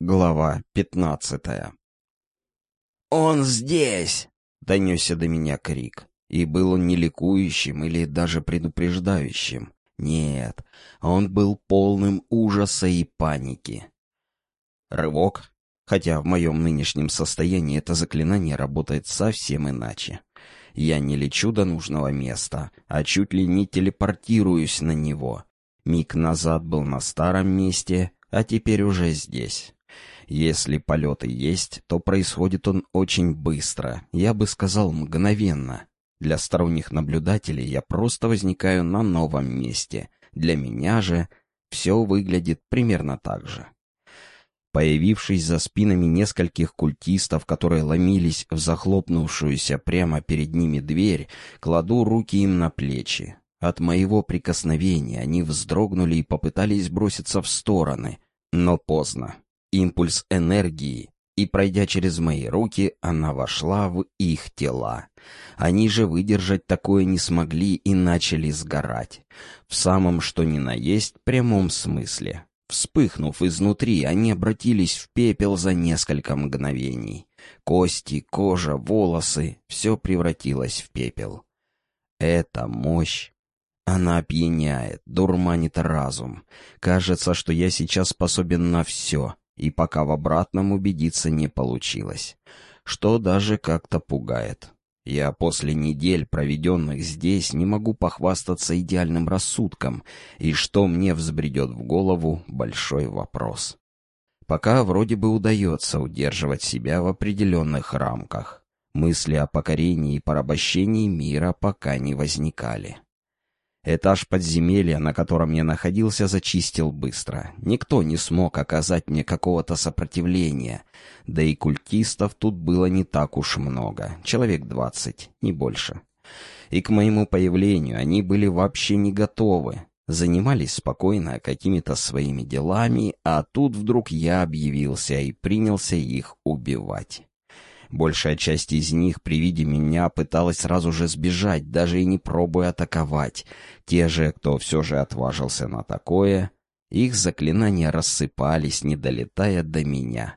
Глава пятнадцатая «Он здесь!» — донесся до меня крик. И был он не ликующим или даже предупреждающим. Нет, он был полным ужаса и паники. Рывок, хотя в моем нынешнем состоянии это заклинание работает совсем иначе. Я не лечу до нужного места, а чуть ли не телепортируюсь на него. Миг назад был на старом месте, а теперь уже здесь. Если полеты есть, то происходит он очень быстро, я бы сказал мгновенно. Для сторонних наблюдателей я просто возникаю на новом месте. Для меня же все выглядит примерно так же. Появившись за спинами нескольких культистов, которые ломились в захлопнувшуюся прямо перед ними дверь, кладу руки им на плечи. От моего прикосновения они вздрогнули и попытались броситься в стороны, но поздно. Импульс энергии, и, пройдя через мои руки, она вошла в их тела. Они же выдержать такое не смогли и начали сгорать. В самом что ни на есть прямом смысле. Вспыхнув изнутри, они обратились в пепел за несколько мгновений. Кости, кожа, волосы — все превратилось в пепел. Эта мощь она опьяняет, дурманит разум. Кажется, что я сейчас способен на все, и пока в обратном убедиться не получилось. Что даже как-то пугает. Я после недель, проведенных здесь, не могу похвастаться идеальным рассудком, и что мне взбредет в голову — большой вопрос. Пока вроде бы удается удерживать себя в определенных рамках. Мысли о покорении и порабощении мира пока не возникали. Этаж подземелья, на котором я находился, зачистил быстро. Никто не смог оказать мне какого-то сопротивления. Да и культистов тут было не так уж много. Человек двадцать, не больше. И к моему появлению они были вообще не готовы. Занимались спокойно какими-то своими делами, а тут вдруг я объявился и принялся их убивать. Большая часть из них при виде меня пыталась сразу же сбежать, даже и не пробуя атаковать. Те же, кто все же отважился на такое, их заклинания рассыпались, не долетая до меня.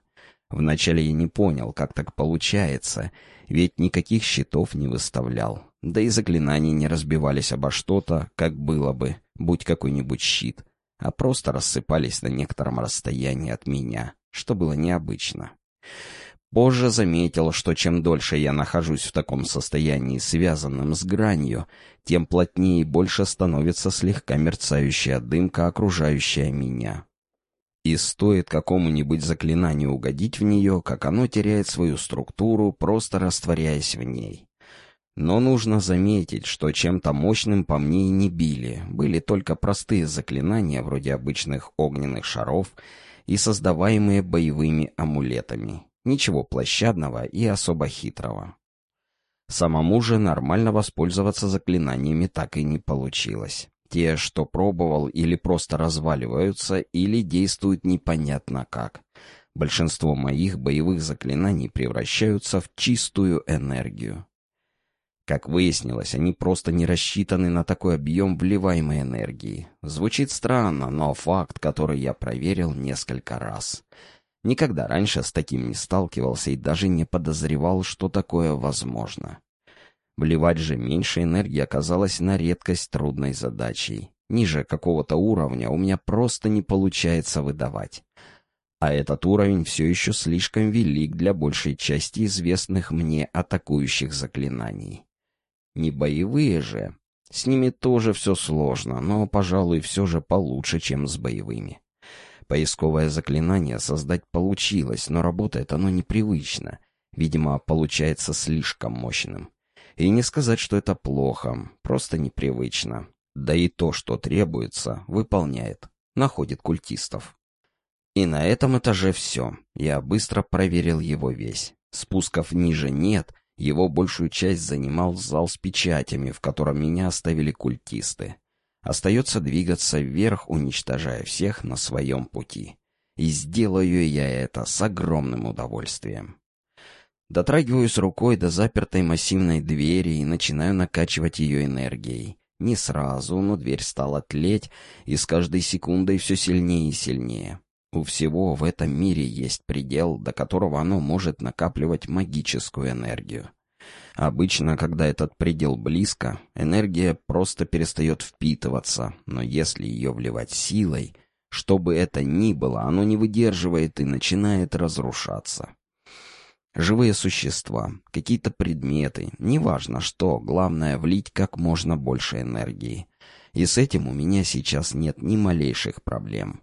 Вначале я не понял, как так получается, ведь никаких щитов не выставлял. Да и заклинания не разбивались обо что-то, как было бы, будь какой-нибудь щит, а просто рассыпались на некотором расстоянии от меня, что было необычно. Позже заметил, что чем дольше я нахожусь в таком состоянии, связанном с гранью, тем плотнее и больше становится слегка мерцающая дымка, окружающая меня. И стоит какому-нибудь заклинанию угодить в нее, как оно теряет свою структуру, просто растворяясь в ней. Но нужно заметить, что чем-то мощным по мне и не били, были только простые заклинания, вроде обычных огненных шаров, и создаваемые боевыми амулетами. Ничего площадного и особо хитрого. Самому же нормально воспользоваться заклинаниями так и не получилось. Те, что пробовал, или просто разваливаются, или действуют непонятно как. Большинство моих боевых заклинаний превращаются в чистую энергию. Как выяснилось, они просто не рассчитаны на такой объем вливаемой энергии. Звучит странно, но факт, который я проверил несколько раз — Никогда раньше с таким не сталкивался и даже не подозревал, что такое возможно. Вливать же меньше энергии оказалось на редкость трудной задачей. Ниже какого-то уровня у меня просто не получается выдавать. А этот уровень все еще слишком велик для большей части известных мне атакующих заклинаний. Не боевые же. С ними тоже все сложно, но, пожалуй, все же получше, чем с боевыми. Поисковое заклинание создать получилось, но работает оно непривычно. Видимо, получается слишком мощным. И не сказать, что это плохо, просто непривычно. Да и то, что требуется, выполняет. Находит культистов. И на этом этаже все. Я быстро проверил его весь. Спусков ниже нет, его большую часть занимал зал с печатями, в котором меня оставили культисты. Остается двигаться вверх, уничтожая всех на своем пути. И сделаю я это с огромным удовольствием. Дотрагиваюсь рукой до запертой массивной двери и начинаю накачивать ее энергией. Не сразу, но дверь стала тлеть, и с каждой секундой все сильнее и сильнее. У всего в этом мире есть предел, до которого оно может накапливать магическую энергию. Обычно, когда этот предел близко, энергия просто перестает впитываться, но если ее вливать силой, что бы это ни было, оно не выдерживает и начинает разрушаться. Живые существа, какие-то предметы, неважно что, главное влить как можно больше энергии. И с этим у меня сейчас нет ни малейших проблем.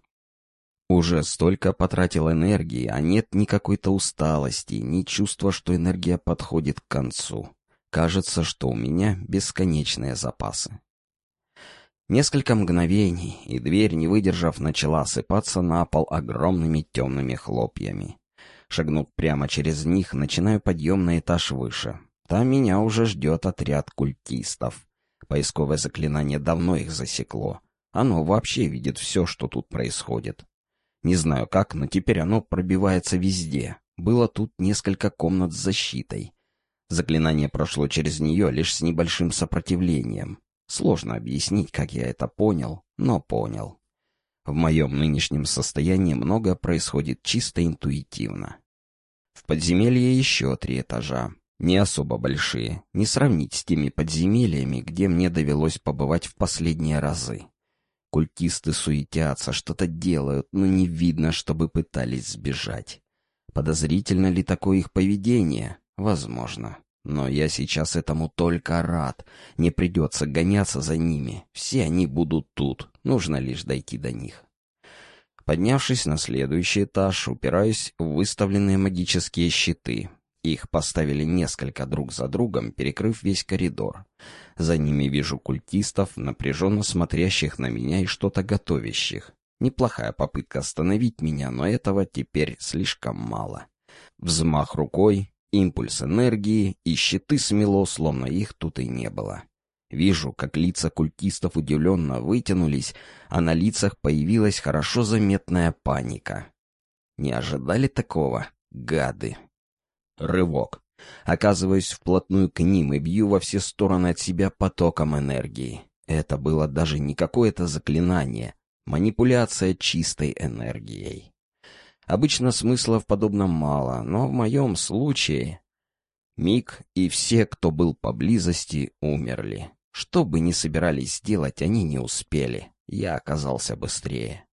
Уже столько потратил энергии, а нет ни какой-то усталости, ни чувства, что энергия подходит к концу. Кажется, что у меня бесконечные запасы. Несколько мгновений, и дверь, не выдержав, начала осыпаться на пол огромными темными хлопьями. Шагнув прямо через них, начинаю подъем на этаж выше. Там меня уже ждет отряд культистов. Поисковое заклинание давно их засекло. Оно вообще видит все, что тут происходит. Не знаю как, но теперь оно пробивается везде. Было тут несколько комнат с защитой. Заклинание прошло через нее лишь с небольшим сопротивлением. Сложно объяснить, как я это понял, но понял. В моем нынешнем состоянии многое происходит чисто интуитивно. В подземелье еще три этажа. Не особо большие, не сравнить с теми подземельями, где мне довелось побывать в последние разы. Культисты суетятся, что-то делают, но не видно, чтобы пытались сбежать. Подозрительно ли такое их поведение? Возможно. Но я сейчас этому только рад. Не придется гоняться за ними. Все они будут тут. Нужно лишь дойти до них. Поднявшись на следующий этаж, упираюсь в выставленные магические щиты. Их поставили несколько друг за другом, перекрыв весь коридор. За ними вижу культистов, напряженно смотрящих на меня и что-то готовящих. Неплохая попытка остановить меня, но этого теперь слишком мало. Взмах рукой, импульс энергии, и щиты смело, словно их тут и не было. Вижу, как лица культистов удивленно вытянулись, а на лицах появилась хорошо заметная паника. Не ожидали такого, гады? Рывок. Оказываюсь вплотную к ним и бью во все стороны от себя потоком энергии. Это было даже не какое-то заклинание, манипуляция чистой энергией. Обычно смысла в подобном мало, но в моем случае... Миг и все, кто был поблизости, умерли. Что бы ни собирались сделать, они не успели. Я оказался быстрее.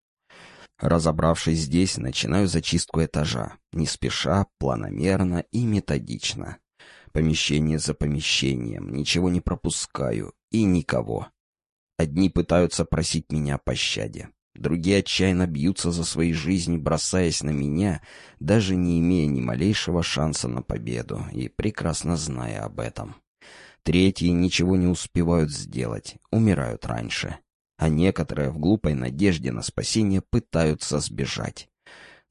Разобравшись здесь, начинаю зачистку этажа. Не спеша, планомерно и методично. Помещение за помещением, ничего не пропускаю и никого. Одни пытаются просить меня о пощаде. Другие отчаянно бьются за свои жизни, бросаясь на меня, даже не имея ни малейшего шанса на победу и прекрасно зная об этом. Третьи ничего не успевают сделать, умирают раньше а некоторые в глупой надежде на спасение пытаются сбежать.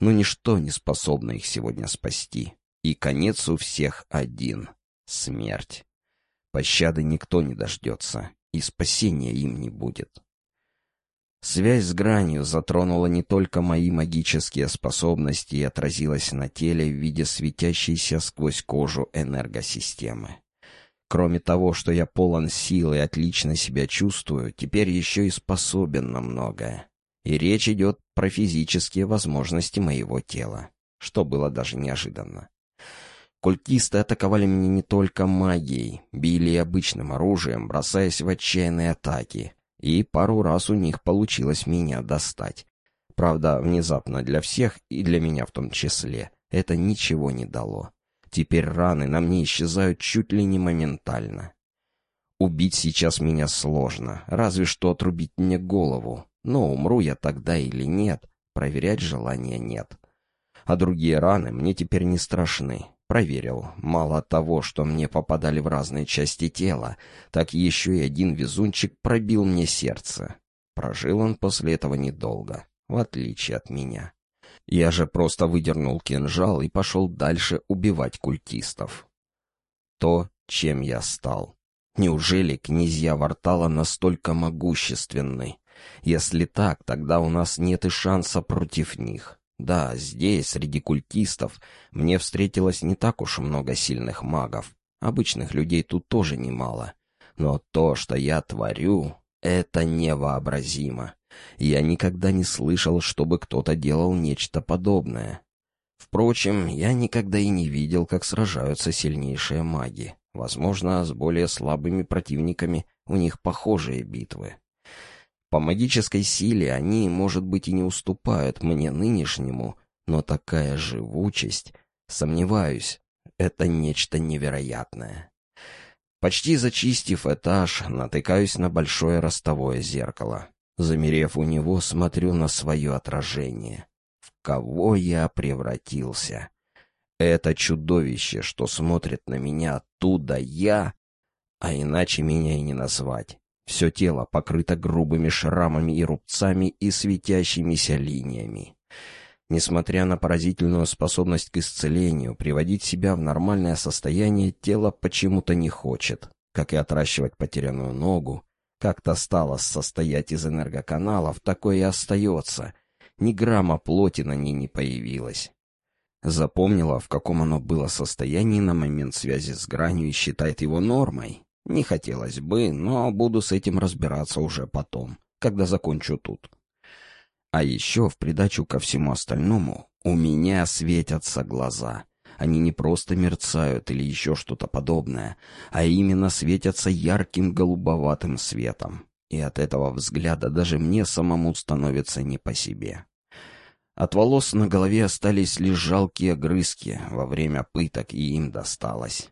Но ничто не способно их сегодня спасти. И конец у всех один — смерть. Пощады никто не дождется, и спасения им не будет. Связь с гранью затронула не только мои магические способности и отразилась на теле в виде светящейся сквозь кожу энергосистемы. Кроме того, что я полон сил и отлично себя чувствую, теперь еще и способен на многое. И речь идет про физические возможности моего тела, что было даже неожиданно. Культисты атаковали меня не только магией, били обычным оружием, бросаясь в отчаянные атаки, и пару раз у них получилось меня достать. Правда, внезапно для всех, и для меня в том числе, это ничего не дало. Теперь раны на мне исчезают чуть ли не моментально. Убить сейчас меня сложно, разве что отрубить мне голову. Но умру я тогда или нет, проверять желания нет. А другие раны мне теперь не страшны. Проверил. Мало того, что мне попадали в разные части тела, так еще и один везунчик пробил мне сердце. Прожил он после этого недолго, в отличие от меня. Я же просто выдернул кинжал и пошел дальше убивать культистов. То, чем я стал. Неужели князья Вартала настолько могущественны? Если так, тогда у нас нет и шанса против них. Да, здесь, среди культистов, мне встретилось не так уж много сильных магов. Обычных людей тут тоже немало. Но то, что я творю, это невообразимо. Я никогда не слышал, чтобы кто-то делал нечто подобное. Впрочем, я никогда и не видел, как сражаются сильнейшие маги. Возможно, с более слабыми противниками у них похожие битвы. По магической силе они, может быть, и не уступают мне нынешнему, но такая живучесть, сомневаюсь, это нечто невероятное. Почти зачистив этаж, натыкаюсь на большое ростовое зеркало. Замерев у него, смотрю на свое отражение. В кого я превратился? Это чудовище, что смотрит на меня оттуда, я... А иначе меня и не назвать. Все тело покрыто грубыми шрамами и рубцами и светящимися линиями. Несмотря на поразительную способность к исцелению, приводить себя в нормальное состояние тело почему-то не хочет, как и отращивать потерянную ногу. Как-то стало состоять из энергоканалов, такое и остается. Ни грамма плоти на ней не появилось. Запомнила, в каком оно было состоянии на момент связи с гранью и считает его нормой. Не хотелось бы, но буду с этим разбираться уже потом, когда закончу тут. А еще, в придачу ко всему остальному, у меня светятся глаза. Они не просто мерцают или еще что-то подобное, а именно светятся ярким голубоватым светом. И от этого взгляда даже мне самому становится не по себе. От волос на голове остались лишь жалкие огрызки во время пыток, и им досталось.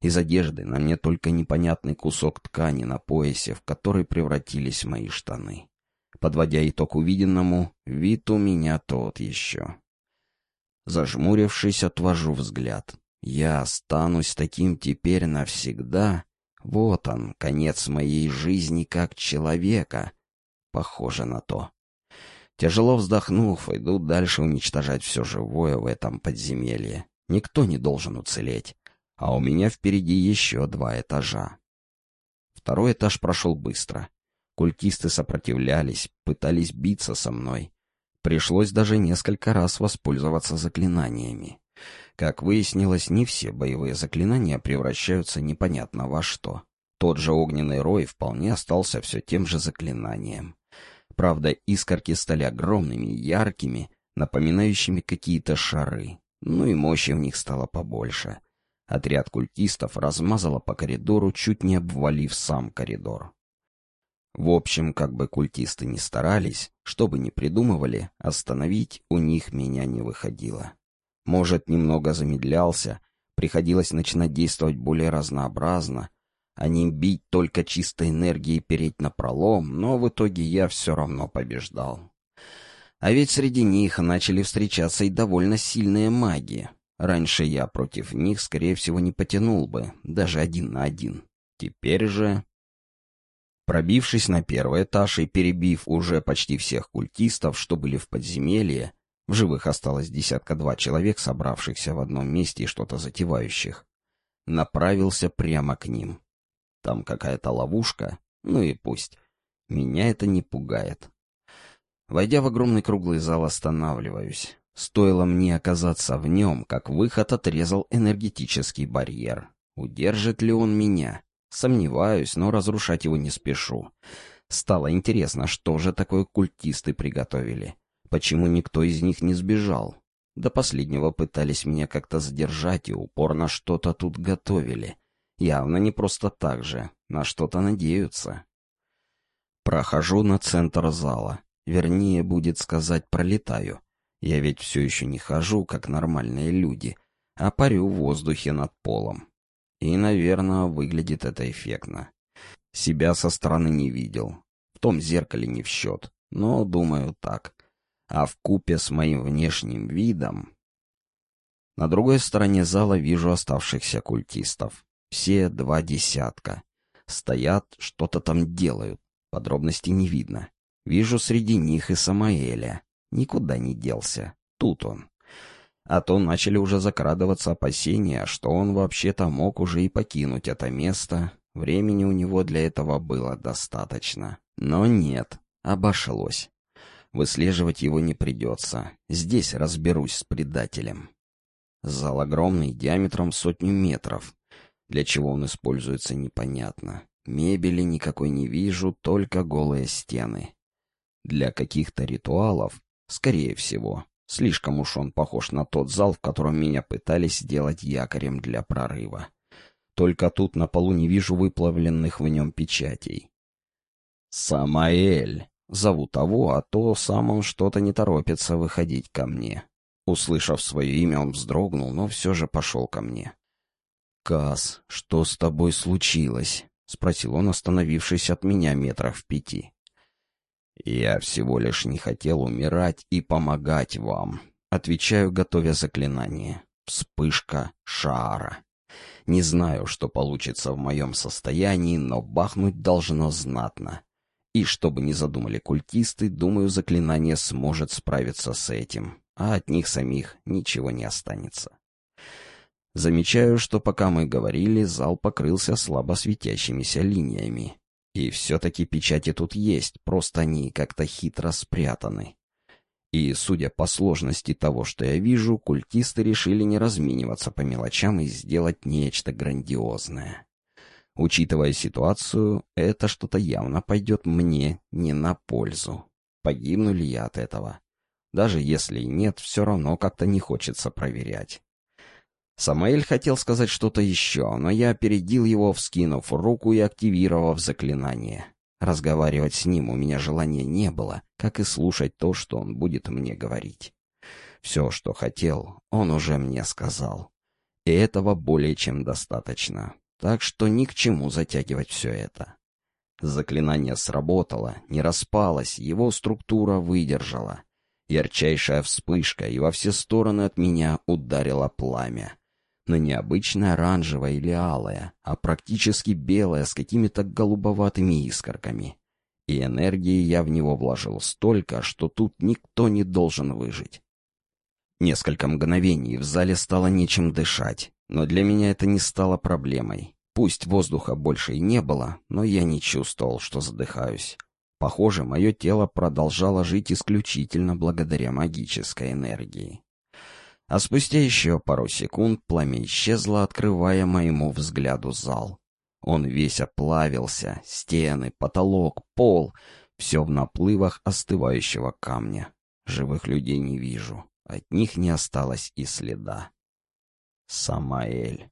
Из одежды на мне только непонятный кусок ткани на поясе, в который превратились мои штаны. Подводя итог увиденному, вид у меня тот еще. Зажмурившись, отвожу взгляд. Я останусь таким теперь навсегда. Вот он, конец моей жизни как человека. Похоже на то. Тяжело вздохнув, иду дальше уничтожать все живое в этом подземелье. Никто не должен уцелеть. А у меня впереди еще два этажа. Второй этаж прошел быстро. Культисты сопротивлялись, пытались биться со мной. Пришлось даже несколько раз воспользоваться заклинаниями. Как выяснилось, не все боевые заклинания превращаются непонятно во что. Тот же огненный рой вполне остался все тем же заклинанием. Правда, искорки стали огромными, яркими, напоминающими какие-то шары. Ну и мощи в них стало побольше. Отряд культистов размазало по коридору, чуть не обвалив сам коридор. В общем, как бы культисты ни старались, что бы ни придумывали, остановить у них меня не выходило. Может, немного замедлялся, приходилось начинать действовать более разнообразно, а не бить только чистой энергией переть на пролом, но в итоге я все равно побеждал. А ведь среди них начали встречаться и довольно сильные маги. Раньше я против них, скорее всего, не потянул бы, даже один на один. Теперь же... Пробившись на первый этаж и перебив уже почти всех культистов, что были в подземелье, в живых осталось десятка-два человек, собравшихся в одном месте и что-то затевающих, направился прямо к ним. Там какая-то ловушка, ну и пусть. Меня это не пугает. Войдя в огромный круглый зал, останавливаюсь. Стоило мне оказаться в нем, как выход отрезал энергетический барьер. Удержит ли он меня? Сомневаюсь, но разрушать его не спешу. Стало интересно, что же такое культисты приготовили. Почему никто из них не сбежал? До последнего пытались меня как-то задержать и упорно что-то тут готовили. Явно не просто так же, на что-то надеются. Прохожу на центр зала. Вернее, будет сказать, пролетаю. Я ведь все еще не хожу, как нормальные люди, а парю в воздухе над полом. И, наверное, выглядит это эффектно. Себя со стороны не видел. В том зеркале не в счет. Но, думаю, так. А в купе с моим внешним видом... На другой стороне зала вижу оставшихся культистов. Все два десятка. Стоят, что-то там делают. Подробностей не видно. Вижу среди них и Самаэля. Никуда не делся. Тут он. А то начали уже закрадываться опасения, что он вообще-то мог уже и покинуть это место. Времени у него для этого было достаточно. Но нет, обошлось. Выслеживать его не придется. Здесь разберусь с предателем. Зал огромный, диаметром сотню метров. Для чего он используется, непонятно. Мебели никакой не вижу, только голые стены. Для каких-то ритуалов, скорее всего. Слишком уж он похож на тот зал, в котором меня пытались сделать якорем для прорыва. Только тут на полу не вижу выплавленных в нем печатей. «Самаэль!» Зову того, а то сам он что-то не торопится выходить ко мне. Услышав свое имя, он вздрогнул, но все же пошел ко мне. «Кас, что с тобой случилось?» — спросил он, остановившись от меня метрах в пяти. «Я всего лишь не хотел умирать и помогать вам», — отвечаю, готовя заклинание. «Вспышка шара». Не знаю, что получится в моем состоянии, но бахнуть должно знатно. И чтобы не задумали культисты, думаю, заклинание сможет справиться с этим, а от них самих ничего не останется. Замечаю, что пока мы говорили, зал покрылся слабо светящимися линиями. И все-таки печати тут есть, просто они как-то хитро спрятаны. И, судя по сложности того, что я вижу, культисты решили не размениваться по мелочам и сделать нечто грандиозное. Учитывая ситуацию, это что-то явно пойдет мне не на пользу. Погибну ли я от этого? Даже если и нет, все равно как-то не хочется проверять. Самаэль хотел сказать что-то еще, но я опередил его, вскинув руку и активировав заклинание. Разговаривать с ним у меня желания не было, как и слушать то, что он будет мне говорить. Все, что хотел, он уже мне сказал. И этого более чем достаточно. Так что ни к чему затягивать все это. Заклинание сработало, не распалось, его структура выдержала. Ярчайшая вспышка, и во все стороны от меня ударило пламя но не обычное оранжевое или алое, а практически белое с какими-то голубоватыми искорками. И энергии я в него вложил столько, что тут никто не должен выжить. Несколько мгновений в зале стало нечем дышать, но для меня это не стало проблемой. Пусть воздуха больше и не было, но я не чувствовал, что задыхаюсь. Похоже, мое тело продолжало жить исключительно благодаря магической энергии. А спустя еще пару секунд пламя исчезло, открывая моему взгляду зал. Он весь оплавился, стены, потолок, пол — все в наплывах остывающего камня. Живых людей не вижу, от них не осталось и следа. Самаэль.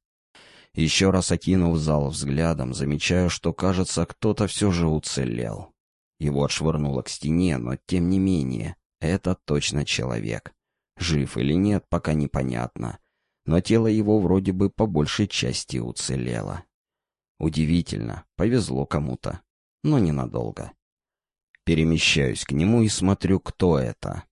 Еще раз окинув зал взглядом, замечаю, что, кажется, кто-то все же уцелел. Его отшвырнуло к стене, но, тем не менее, это точно человек. Жив или нет, пока непонятно. Но тело его вроде бы по большей части уцелело. Удивительно, повезло кому-то, но ненадолго. Перемещаюсь к нему и смотрю, кто это.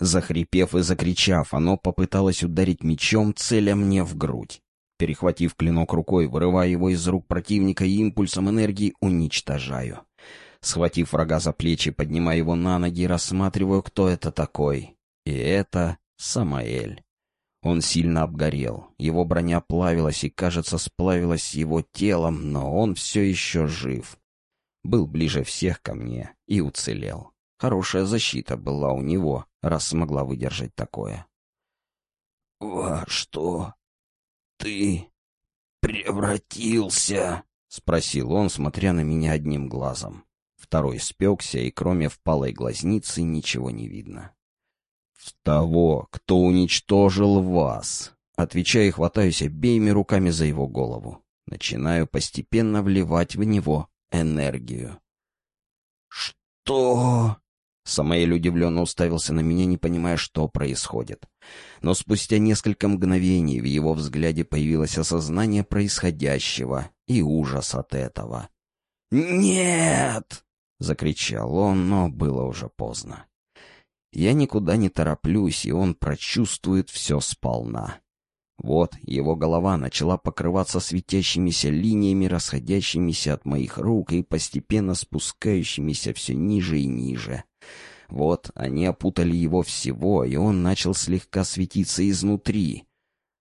Захрипев и закричав, оно попыталось ударить мечом, целя мне в грудь. Перехватив клинок рукой, вырывая его из рук противника и импульсом энергии уничтожаю. Схватив врага за плечи, поднимаю его на ноги и рассматриваю, кто это такой. И это Самаэль. Он сильно обгорел, его броня плавилась и, кажется, сплавилась с его телом, но он все еще жив. Был ближе всех ко мне и уцелел. Хорошая защита была у него, раз смогла выдержать такое. «Во что ты превратился?» — спросил он, смотря на меня одним глазом. Второй спекся, и кроме впалой глазницы ничего не видно. «В того, кто уничтожил вас!» Отвечаю и хватаюсь обеими руками за его голову. Начинаю постепенно вливать в него энергию. «Что?» Самаэль удивленно уставился на меня, не понимая, что происходит. Но спустя несколько мгновений в его взгляде появилось осознание происходящего и ужас от этого. «Нет!» — закричал он, но было уже поздно. Я никуда не тороплюсь, и он прочувствует все сполна. Вот его голова начала покрываться светящимися линиями, расходящимися от моих рук и постепенно спускающимися все ниже и ниже. Вот они опутали его всего, и он начал слегка светиться изнутри.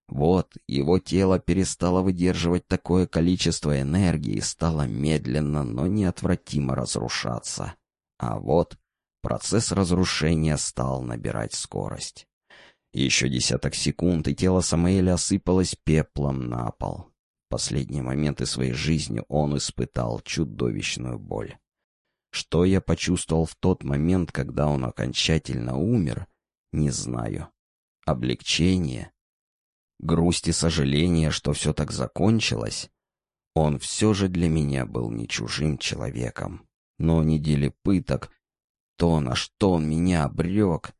Вот его тело перестало выдерживать такое количество энергии и стало медленно, но неотвратимо разрушаться. А вот Процесс разрушения стал набирать скорость. Еще десяток секунд, и тело Самаэля осыпалось пеплом на пол. Последние моменты своей жизни он испытал чудовищную боль. Что я почувствовал в тот момент, когда он окончательно умер, не знаю. Облегчение, грусть и сожаление, что все так закончилось. Он все же для меня был не чужим человеком. Но недели пыток, то, на что он меня обрек.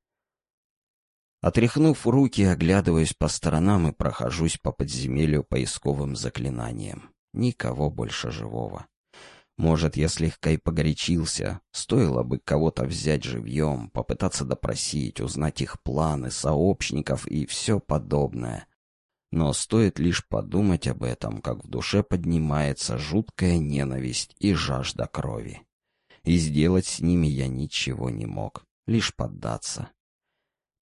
Отряхнув руки, оглядываюсь по сторонам и прохожусь по подземелью поисковым заклинанием. Никого больше живого. Может, я слегка и погорячился. Стоило бы кого-то взять живьем, попытаться допросить, узнать их планы, сообщников и все подобное. Но стоит лишь подумать об этом, как в душе поднимается жуткая ненависть и жажда крови. И сделать с ними я ничего не мог, лишь поддаться.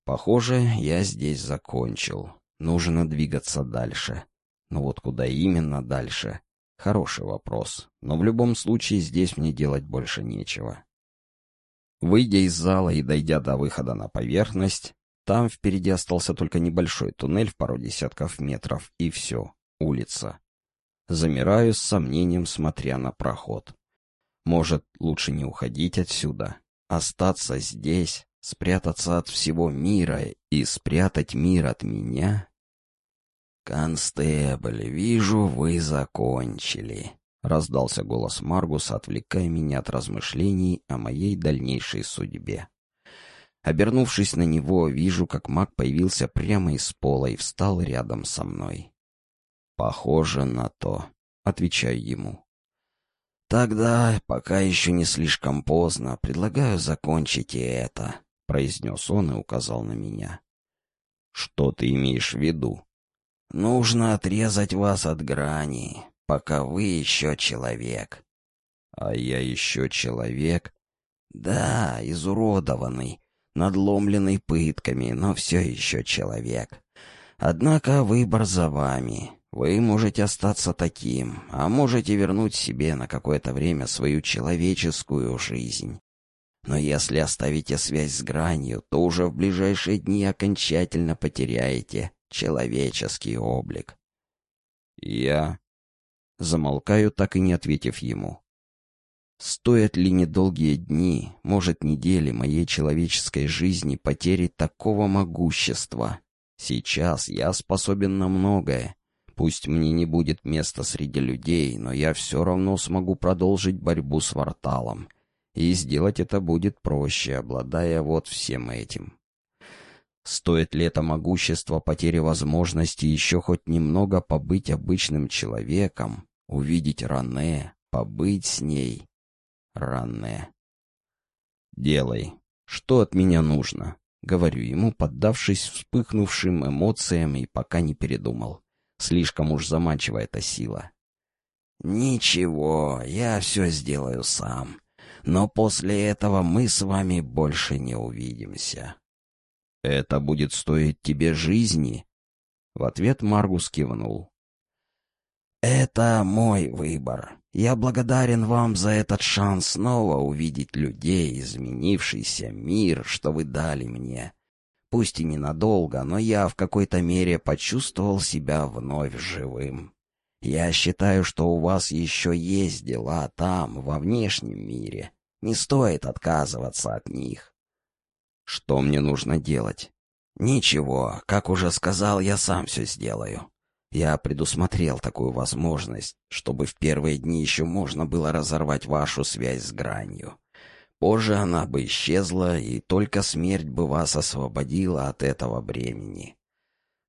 Похоже, я здесь закончил. Нужно двигаться дальше. Но вот куда именно дальше, Хороший вопрос, но в любом случае здесь мне делать больше нечего. Выйдя из зала и дойдя до выхода на поверхность, там впереди остался только небольшой туннель в пару десятков метров, и все, улица. Замираю с сомнением, смотря на проход. Может, лучше не уходить отсюда, остаться здесь, спрятаться от всего мира и спрятать мир от меня? «Констебль, вижу, вы закончили», — раздался голос Маргуса, отвлекая меня от размышлений о моей дальнейшей судьбе. Обернувшись на него, вижу, как маг появился прямо из пола и встал рядом со мной. «Похоже на то», — отвечаю ему. «Тогда, пока еще не слишком поздно, предлагаю закончить и это», — произнес он и указал на меня. «Что ты имеешь в виду?» Нужно отрезать вас от грани, пока вы еще человек. А я еще человек? Да, изуродованный, надломленный пытками, но все еще человек. Однако выбор за вами. Вы можете остаться таким, а можете вернуть себе на какое-то время свою человеческую жизнь. Но если оставите связь с гранью, то уже в ближайшие дни окончательно потеряете человеческий облик. Я замолкаю, так и не ответив ему. Стоят ли недолгие дни, может, недели моей человеческой жизни потери такого могущества? Сейчас я способен на многое. Пусть мне не будет места среди людей, но я все равно смогу продолжить борьбу с Варталом. И сделать это будет проще, обладая вот всем этим. Стоит ли это могущество потери возможности еще хоть немного побыть обычным человеком, увидеть Ране, побыть с ней? Ране. «Делай. Что от меня нужно?» — говорю ему, поддавшись вспыхнувшим эмоциям и пока не передумал. Слишком уж заманчива эта сила. «Ничего, я все сделаю сам. Но после этого мы с вами больше не увидимся». «Это будет стоить тебе жизни?» В ответ Маргус кивнул. «Это мой выбор. Я благодарен вам за этот шанс снова увидеть людей, изменившийся мир, что вы дали мне. Пусть и ненадолго, но я в какой-то мере почувствовал себя вновь живым. Я считаю, что у вас еще есть дела там, во внешнем мире. Не стоит отказываться от них. Что мне нужно делать? Ничего, как уже сказал, я сам все сделаю. Я предусмотрел такую возможность, чтобы в первые дни еще можно было разорвать вашу связь с гранью. Позже она бы исчезла, и только смерть бы вас освободила от этого бремени.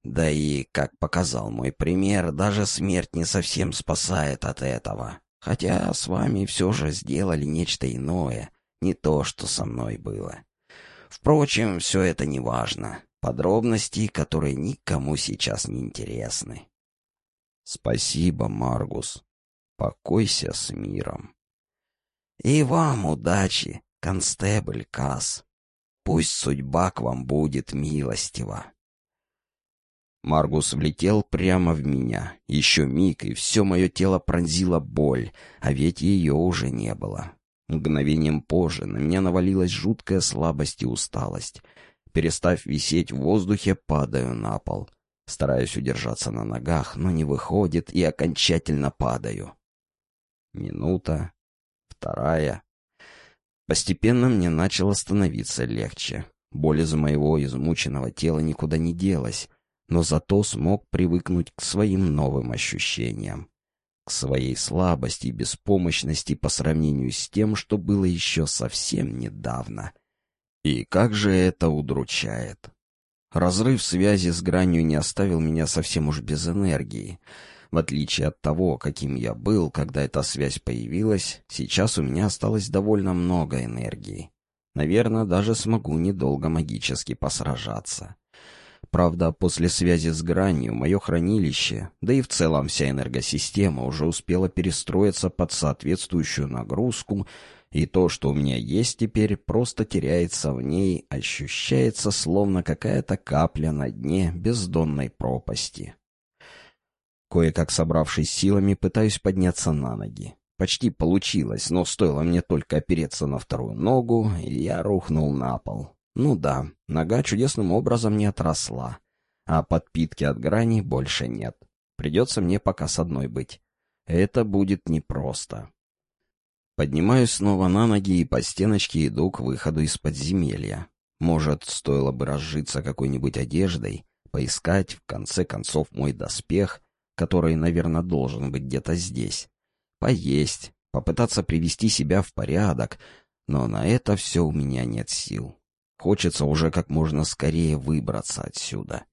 Да и, как показал мой пример, даже смерть не совсем спасает от этого. Хотя с вами все же сделали нечто иное, не то, что со мной было. Впрочем, все это не важно. Подробности, которые никому сейчас не интересны. Спасибо, Маргус. Покойся с миром. И вам удачи, констебль Касс. Пусть судьба к вам будет милостива. Маргус влетел прямо в меня. Еще миг, и все мое тело пронзила боль, а ведь ее уже не было. Мгновением позже на меня навалилась жуткая слабость и усталость. Перестав висеть в воздухе, падаю на пол. Стараюсь удержаться на ногах, но не выходит и окончательно падаю. Минута, вторая. Постепенно мне начало становиться легче. Боль из моего измученного тела никуда не делась, но зато смог привыкнуть к своим новым ощущениям, к своей слабости и беспомощности по сравнению с тем, что было еще совсем недавно. И как же это удручает. Разрыв связи с гранью не оставил меня совсем уж без энергии. В отличие от того, каким я был, когда эта связь появилась, сейчас у меня осталось довольно много энергии. Наверное, даже смогу недолго магически посражаться. Правда, после связи с гранью мое хранилище, да и в целом вся энергосистема уже успела перестроиться под соответствующую нагрузку, и то, что у меня есть теперь, просто теряется в ней, ощущается словно какая-то капля на дне бездонной пропасти. Кое-как собравшись силами, пытаюсь подняться на ноги. Почти получилось, но стоило мне только опереться на вторую ногу, и я рухнул на пол. Ну да, нога чудесным образом не отросла, а подпитки от грани больше нет. Придется мне пока с одной быть. Это будет непросто. Поднимаюсь снова на ноги и по стеночке иду к выходу из подземелья. Может, стоило бы разжиться какой-нибудь одеждой, поискать, в конце концов, мой доспех, который, наверное, должен быть где-то здесь. Поесть, попытаться привести себя в порядок, но на это все у меня нет сил. Хочется уже как можно скорее выбраться отсюда,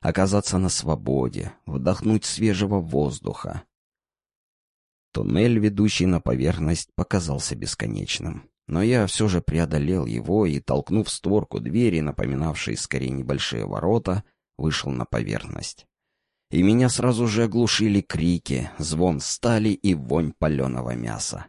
оказаться на свободе, вдохнуть свежего воздуха, Туннель, ведущий на поверхность, показался бесконечным. Но я все же преодолел его и, толкнув створку двери, напоминавшей скорее небольшие ворота, вышел на поверхность. И меня сразу же оглушили крики, звон стали и вонь паленого мяса.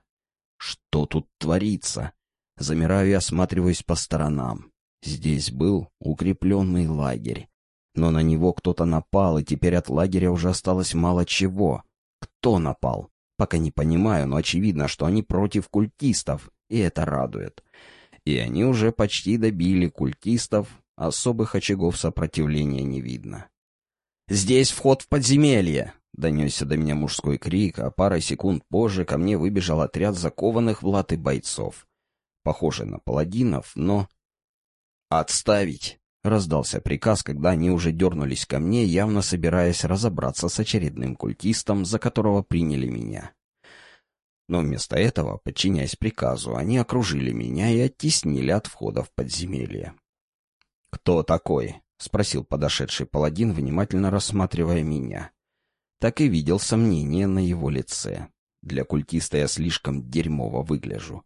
Что тут творится? Замираю и осматриваюсь по сторонам. Здесь был укрепленный лагерь. Но на него кто-то напал, и теперь от лагеря уже осталось мало чего. Кто напал? Пока не понимаю, но очевидно, что они против культистов, и это радует. И они уже почти добили культистов, особых очагов сопротивления не видно. «Здесь вход в подземелье!» — донесся до меня мужской крик, а парой секунд позже ко мне выбежал отряд закованных в латы бойцов. Похоже на паладинов, но... «Отставить!» — раздался приказ, когда они уже дернулись ко мне, явно собираясь разобраться с очередным культистом, за которого приняли меня. Но вместо этого, подчиняясь приказу, они окружили меня и оттеснили от входа в подземелье. «Кто такой?» — спросил подошедший паладин, внимательно рассматривая меня. Так и видел сомнение на его лице. Для культиста я слишком дерьмово выгляжу.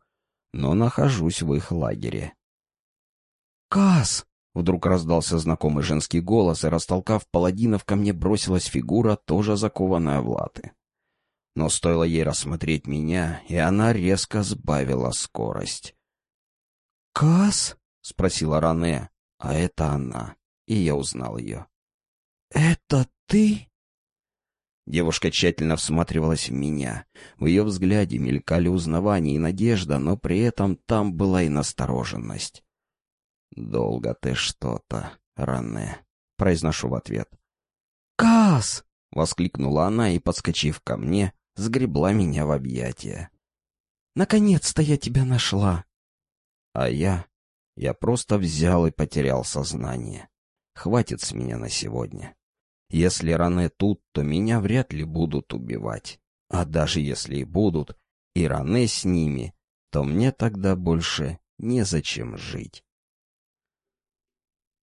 Но нахожусь в их лагере. «Кас!» — вдруг раздался знакомый женский голос, и, растолкав паладинов, ко мне бросилась фигура, тоже закованная в латы. Но стоило ей рассмотреть меня, и она резко сбавила скорость. «Кас?» — спросила Ране, а это она, и я узнал ее. «Это ты?» Девушка тщательно всматривалась в меня. В ее взгляде мелькали узнавание и надежда, но при этом там была и настороженность. «Долго ты что-то, Ранне», — произношу в ответ. «Кас!» — воскликнула она и, подскочив ко мне, сгребла меня в объятия. «Наконец-то я тебя нашла!» А я... Я просто взял и потерял сознание. Хватит с меня на сегодня. Если Ране тут, то меня вряд ли будут убивать. А даже если и будут, и Ране с ними, то мне тогда больше незачем жить.